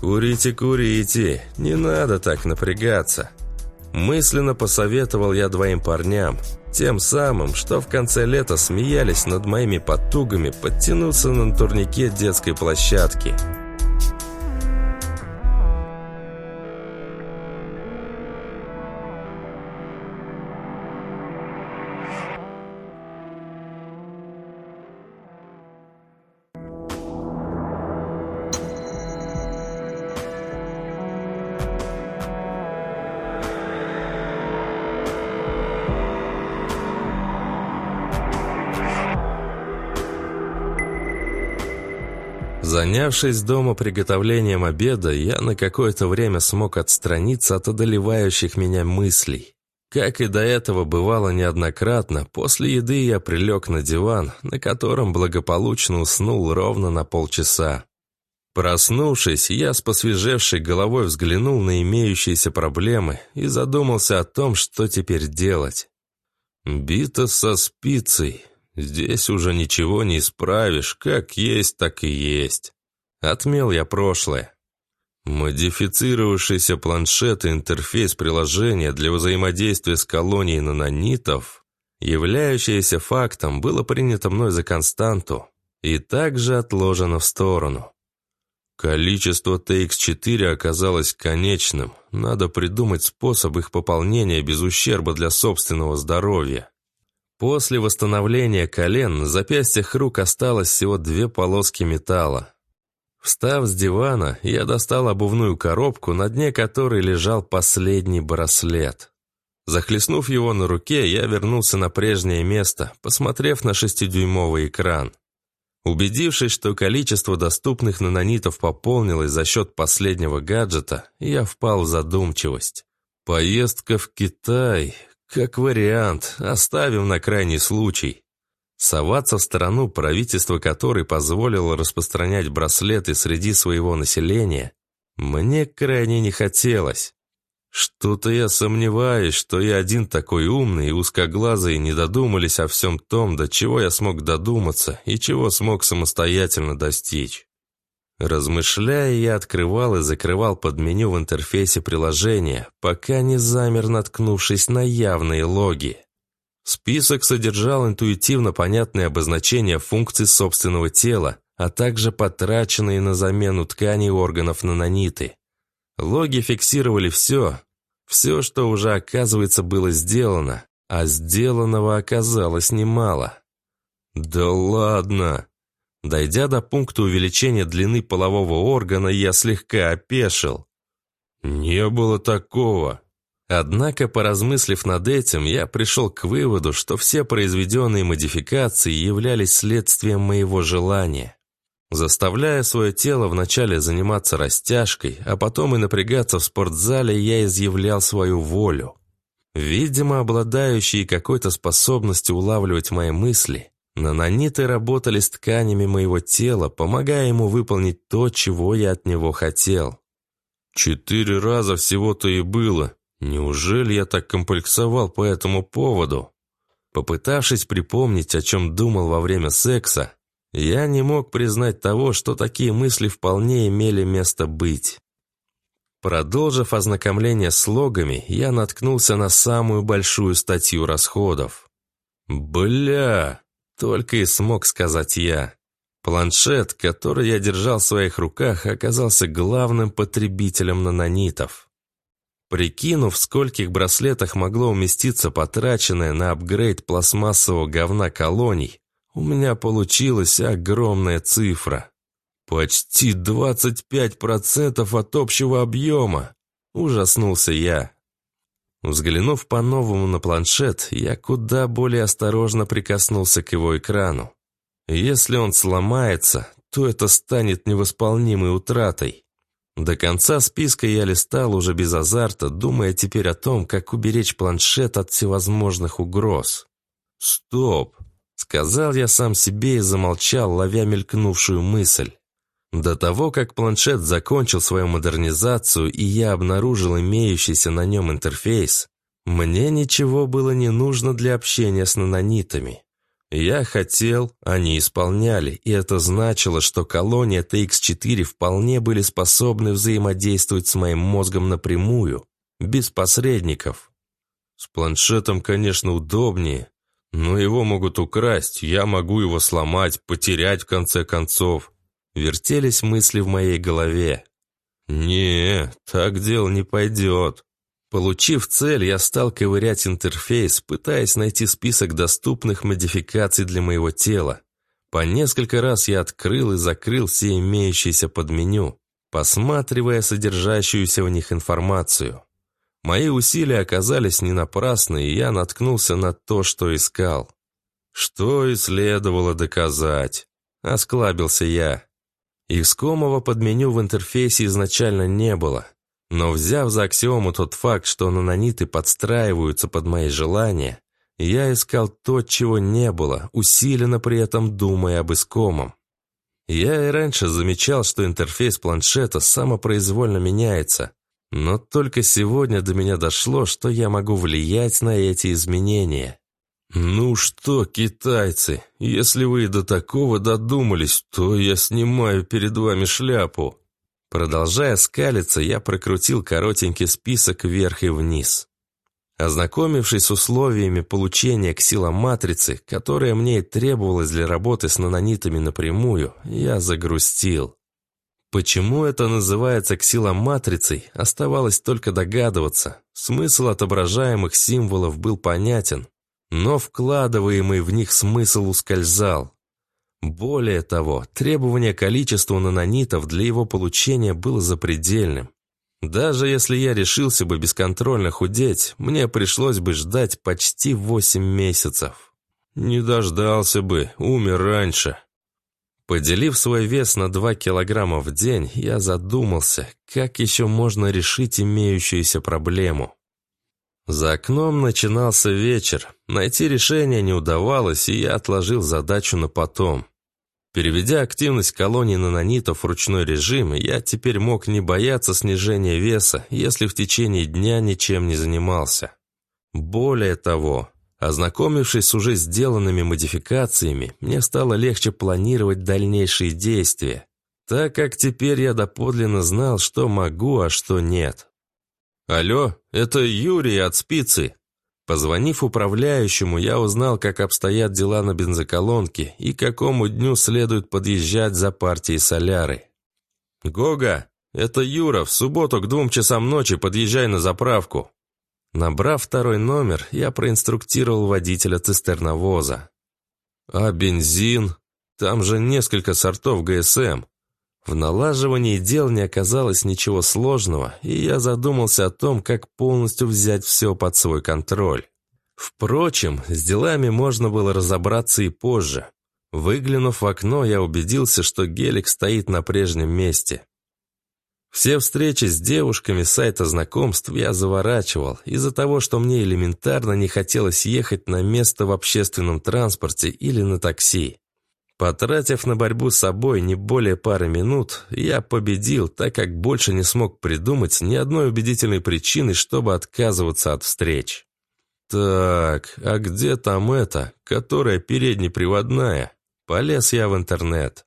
«Курите, курите, не надо так напрягаться», – мысленно посоветовал я двоим парням – тем самым, что в конце лета смеялись над моими потугами подтянуться на турнике детской площадки. Дождавшись дома приготовлением обеда, я на какое-то время смог отстраниться от одолевающих меня мыслей. Как и до этого бывало неоднократно, после еды я прилег на диван, на котором благополучно уснул ровно на полчаса. Проснувшись, я с посвежевшей головой взглянул на имеющиеся проблемы и задумался о том, что теперь делать. Бита со спицей. Здесь уже ничего не исправишь, как есть, так и есть. Отмел я прошлое. Модифицировавшийся планшет и интерфейс приложения для взаимодействия с колонией нанонитов, являющееся фактом, было принято мной за константу и также отложено в сторону. Количество TX4 оказалось конечным, надо придумать способ их пополнения без ущерба для собственного здоровья. После восстановления колен на запястьях рук осталось всего две полоски металла. Встав с дивана, я достал обувную коробку, на дне которой лежал последний браслет. Захлестнув его на руке, я вернулся на прежнее место, посмотрев на шестидюймовый экран. Убедившись, что количество доступных нанонитов пополнилось за счет последнего гаджета, я впал в задумчивость. Поездка в Китай, как вариант, оставим на крайний случай. Соваться в страну, правительство которой позволило распространять браслеты среди своего населения, мне крайне не хотелось. Что-то я сомневаюсь, что я один такой умный и узкоглазый не додумались о всем том, до чего я смог додуматься и чего смог самостоятельно достичь. Размышляя, я открывал и закрывал под меню в интерфейсе приложения, пока не замер, наткнувшись на явные логи. Список содержал интуитивно понятные обозначения функций собственного тела, а также потраченные на замену тканей органов нанониты. Логи фиксировали все, все, что уже оказывается было сделано, а сделанного оказалось немало. Да ладно! Дойдя до пункта увеличения длины полового органа, я слегка опешил. Не было такого. Однако, поразмыслив над этим, я пришел к выводу, что все произведенные модификации являлись следствием моего желания. Заставляя свое тело вначале заниматься растяжкой, а потом и напрягаться в спортзале, я изъявлял свою волю. Видимо, обладающие какой-то способностью улавливать мои мысли, нанониты работали с тканями моего тела, помогая ему выполнить то, чего я от него хотел. «Четыре раза всего-то и было», Неужели я так комплексовал по этому поводу? Попытавшись припомнить, о чем думал во время секса, я не мог признать того, что такие мысли вполне имели место быть. Продолжив ознакомление с логами, я наткнулся на самую большую статью расходов. «Бля!» — только и смог сказать я. Планшет, который я держал в своих руках, оказался главным потребителем нанонитов. Прикинув, в скольких браслетах могло уместиться потраченное на апгрейд пластмассового говна колоний, у меня получилась огромная цифра. Почти 25% от общего объема. Ужаснулся я. Взглянув по-новому на планшет, я куда более осторожно прикоснулся к его экрану. Если он сломается, то это станет невосполнимой утратой. До конца списка я листал уже без азарта, думая теперь о том, как уберечь планшет от всевозможных угроз. «Стоп!» — сказал я сам себе и замолчал, ловя мелькнувшую мысль. До того, как планшет закончил свою модернизацию и я обнаружил имеющийся на нем интерфейс, мне ничего было не нужно для общения с нанонитами. Я хотел, они исполняли, и это значило, что колония TX4 вполне были способны взаимодействовать с моим мозгом напрямую, без посредников. С планшетом, конечно, удобнее, но его могут украсть, я могу его сломать, потерять в конце концов. Вертелись мысли в моей голове. «Не, так дело не пойдет. Получив цель, я стал ковырять интерфейс, пытаясь найти список доступных модификаций для моего тела. По несколько раз я открыл и закрыл все имеющиеся под меню, посматривая содержащуюся в них информацию. Мои усилия оказались не напрасны, и я наткнулся на то, что искал. Что и следовало доказать. Осклабился я. Искомого подменю в интерфейсе изначально не было. Но взяв за аксиому тот факт, что нанониты подстраиваются под мои желания, я искал то, чего не было, усиленно при этом думая об искомом. Я и раньше замечал, что интерфейс планшета самопроизвольно меняется, но только сегодня до меня дошло, что я могу влиять на эти изменения. «Ну что, китайцы, если вы до такого додумались, то я снимаю перед вами шляпу», Продолжая скалиться, я прокрутил коротенький список вверх и вниз. Ознакомившись с условиями получения ксиломатрицы, которая мне и требовалась для работы с нанонитами напрямую, я загрустил. Почему это называется ксиломатрицей, оставалось только догадываться. Смысл отображаемых символов был понятен, но вкладываемый в них смысл ускользал. Более того, требование количества нанонитов для его получения было запредельным. Даже если я решился бы бесконтрольно худеть, мне пришлось бы ждать почти 8 месяцев. Не дождался бы, умер раньше. Поделив свой вес на 2 килограмма в день, я задумался, как еще можно решить имеющуюся проблему. За окном начинался вечер. Найти решение не удавалось, и я отложил задачу на потом. Переведя активность колонии нанонитов в ручной режим, я теперь мог не бояться снижения веса, если в течение дня ничем не занимался. Более того, ознакомившись с уже сделанными модификациями, мне стало легче планировать дальнейшие действия, так как теперь я доподлинно знал, что могу, а что нет. «Алло, это Юрий от спицы!» Позвонив управляющему, я узнал, как обстоят дела на бензоколонке и к какому дню следует подъезжать за партией соляры. «Гога, это Юра, в субботу к двум часам ночи подъезжай на заправку». Набрав второй номер, я проинструктировал водителя цистерновоза. «А бензин? Там же несколько сортов ГСМ». В налаживании дел не оказалось ничего сложного, и я задумался о том, как полностью взять все под свой контроль. Впрочем, с делами можно было разобраться и позже. Выглянув в окно, я убедился, что гелик стоит на прежнем месте. Все встречи с девушками сайта знакомств я заворачивал из-за того, что мне элементарно не хотелось ехать на место в общественном транспорте или на такси. Потратив на борьбу с собой не более пары минут, я победил, так как больше не смог придумать ни одной убедительной причины, чтобы отказываться от встреч. Так, а где там эта, которая переднеприводная? Полез я в интернет.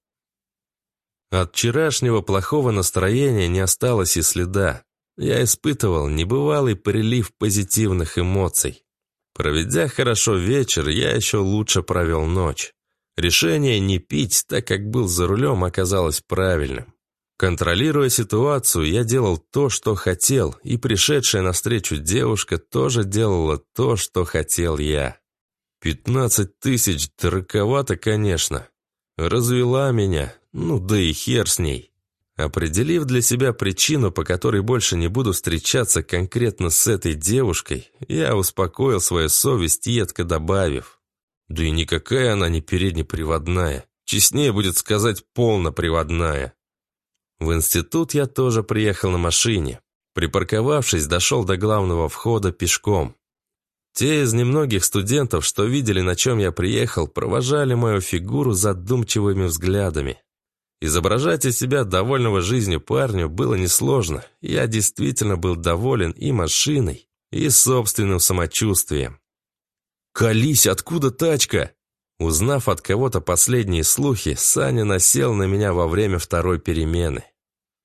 От вчерашнего плохого настроения не осталось и следа. Я испытывал небывалый прилив позитивных эмоций. Проведя хорошо вечер, я еще лучше провел ночь. Решение не пить, так как был за рулем, оказалось правильным. Контролируя ситуацию, я делал то, что хотел, и пришедшая навстречу девушка тоже делала то, что хотел я. Пятнадцать тысяч, дороговато, конечно. Развела меня, ну да и хер с ней. Определив для себя причину, по которой больше не буду встречаться конкретно с этой девушкой, я успокоил свою совесть, едко добавив – да и никакая она не переднеприводная. Честнее будет сказать полноприводная. В институт я тоже приехал на машине. Припарковавшись, дошел до главного входа пешком. Те из немногих студентов, что видели, на чем я приехал, провожали мою фигуру задумчивыми взглядами. Изображать из себя довольного жизнью парню было несложно. Я действительно был доволен и машиной, и собственным самочувствием. «Колись, откуда тачка?» Узнав от кого-то последние слухи, Саня насел на меня во время второй перемены.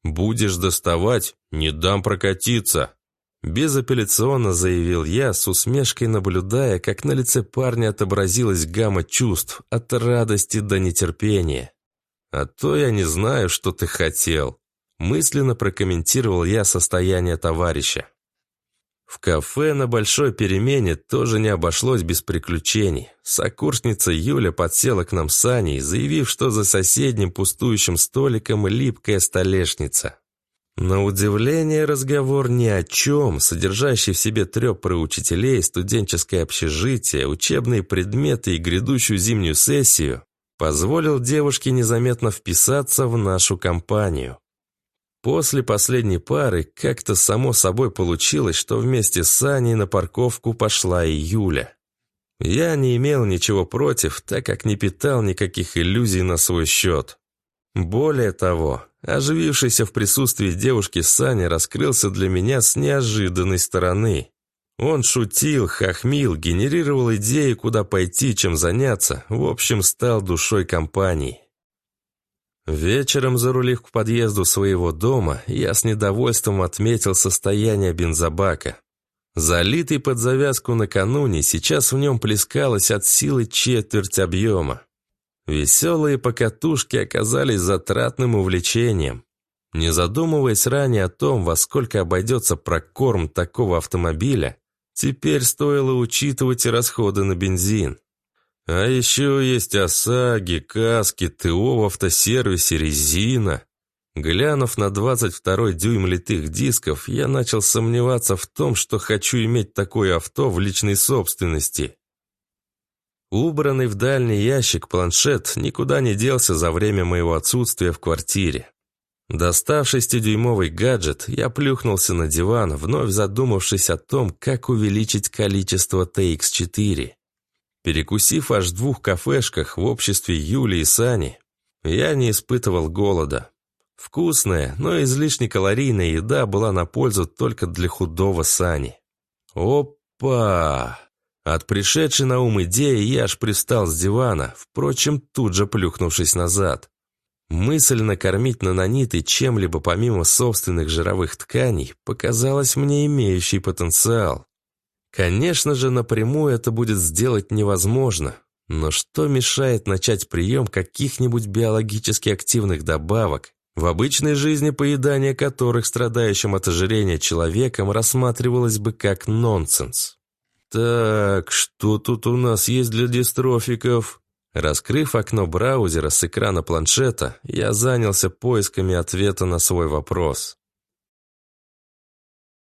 «Будешь доставать, не дам прокатиться», Безапелляционно заявил я, с усмешкой наблюдая, как на лице парня отобразилась гамма чувств от радости до нетерпения. «А то я не знаю, что ты хотел», – мысленно прокомментировал я состояние товарища. В кафе на большой перемене тоже не обошлось без приключений. Сокурсница Юля подсела к нам с Аней, заявив, что за соседним пустующим столиком липкая столешница. На удивление разговор ни о чем, содержащий в себе треп про учителей, студенческое общежитие, учебные предметы и грядущую зимнюю сессию, позволил девушке незаметно вписаться в нашу компанию. После последней пары как-то само собой получилось, что вместе с Аней на парковку пошла и Юля. Я не имел ничего против, так как не питал никаких иллюзий на свой счет. Более того, оживившийся в присутствии девушки Саня раскрылся для меня с неожиданной стороны. Он шутил, хохмил, генерировал идеи, куда пойти, чем заняться, в общем, стал душой компании. Вечером, зарулив к подъезду своего дома, я с недовольством отметил состояние бензобака. Залитый под завязку накануне, сейчас в нем плескалось от силы четверть объема. Веселые покатушки оказались затратным увлечением. Не задумываясь ранее о том, во сколько обойдется прокорм такого автомобиля, теперь стоило учитывать и расходы на бензин. А еще есть ОСАГИ, каски, ТО в автосервисе, резина. Глянув на 22 дюйм литых дисков, я начал сомневаться в том, что хочу иметь такое авто в личной собственности. Убранный в дальний ящик планшет никуда не делся за время моего отсутствия в квартире. Достав шестидюймовый гаджет, я плюхнулся на диван, вновь задумавшись о том, как увеличить количество TX4. Перекусив аж в двух кафешках в обществе Юли и Сани, я не испытывал голода. Вкусная, но излишне калорийная еда была на пользу только для худого Сани. Опа! От пришедшей на ум идеи я аж пристал с дивана, впрочем, тут же плюхнувшись назад. Мысль накормить нанониты чем-либо помимо собственных жировых тканей показалась мне имеющей потенциал. Конечно же, напрямую это будет сделать невозможно, но что мешает начать прием каких-нибудь биологически активных добавок, в обычной жизни поедание которых страдающим от ожирения человеком рассматривалось бы как нонсенс? «Так, что тут у нас есть для дистрофиков?» Раскрыв окно браузера с экрана планшета, я занялся поисками ответа на свой вопрос.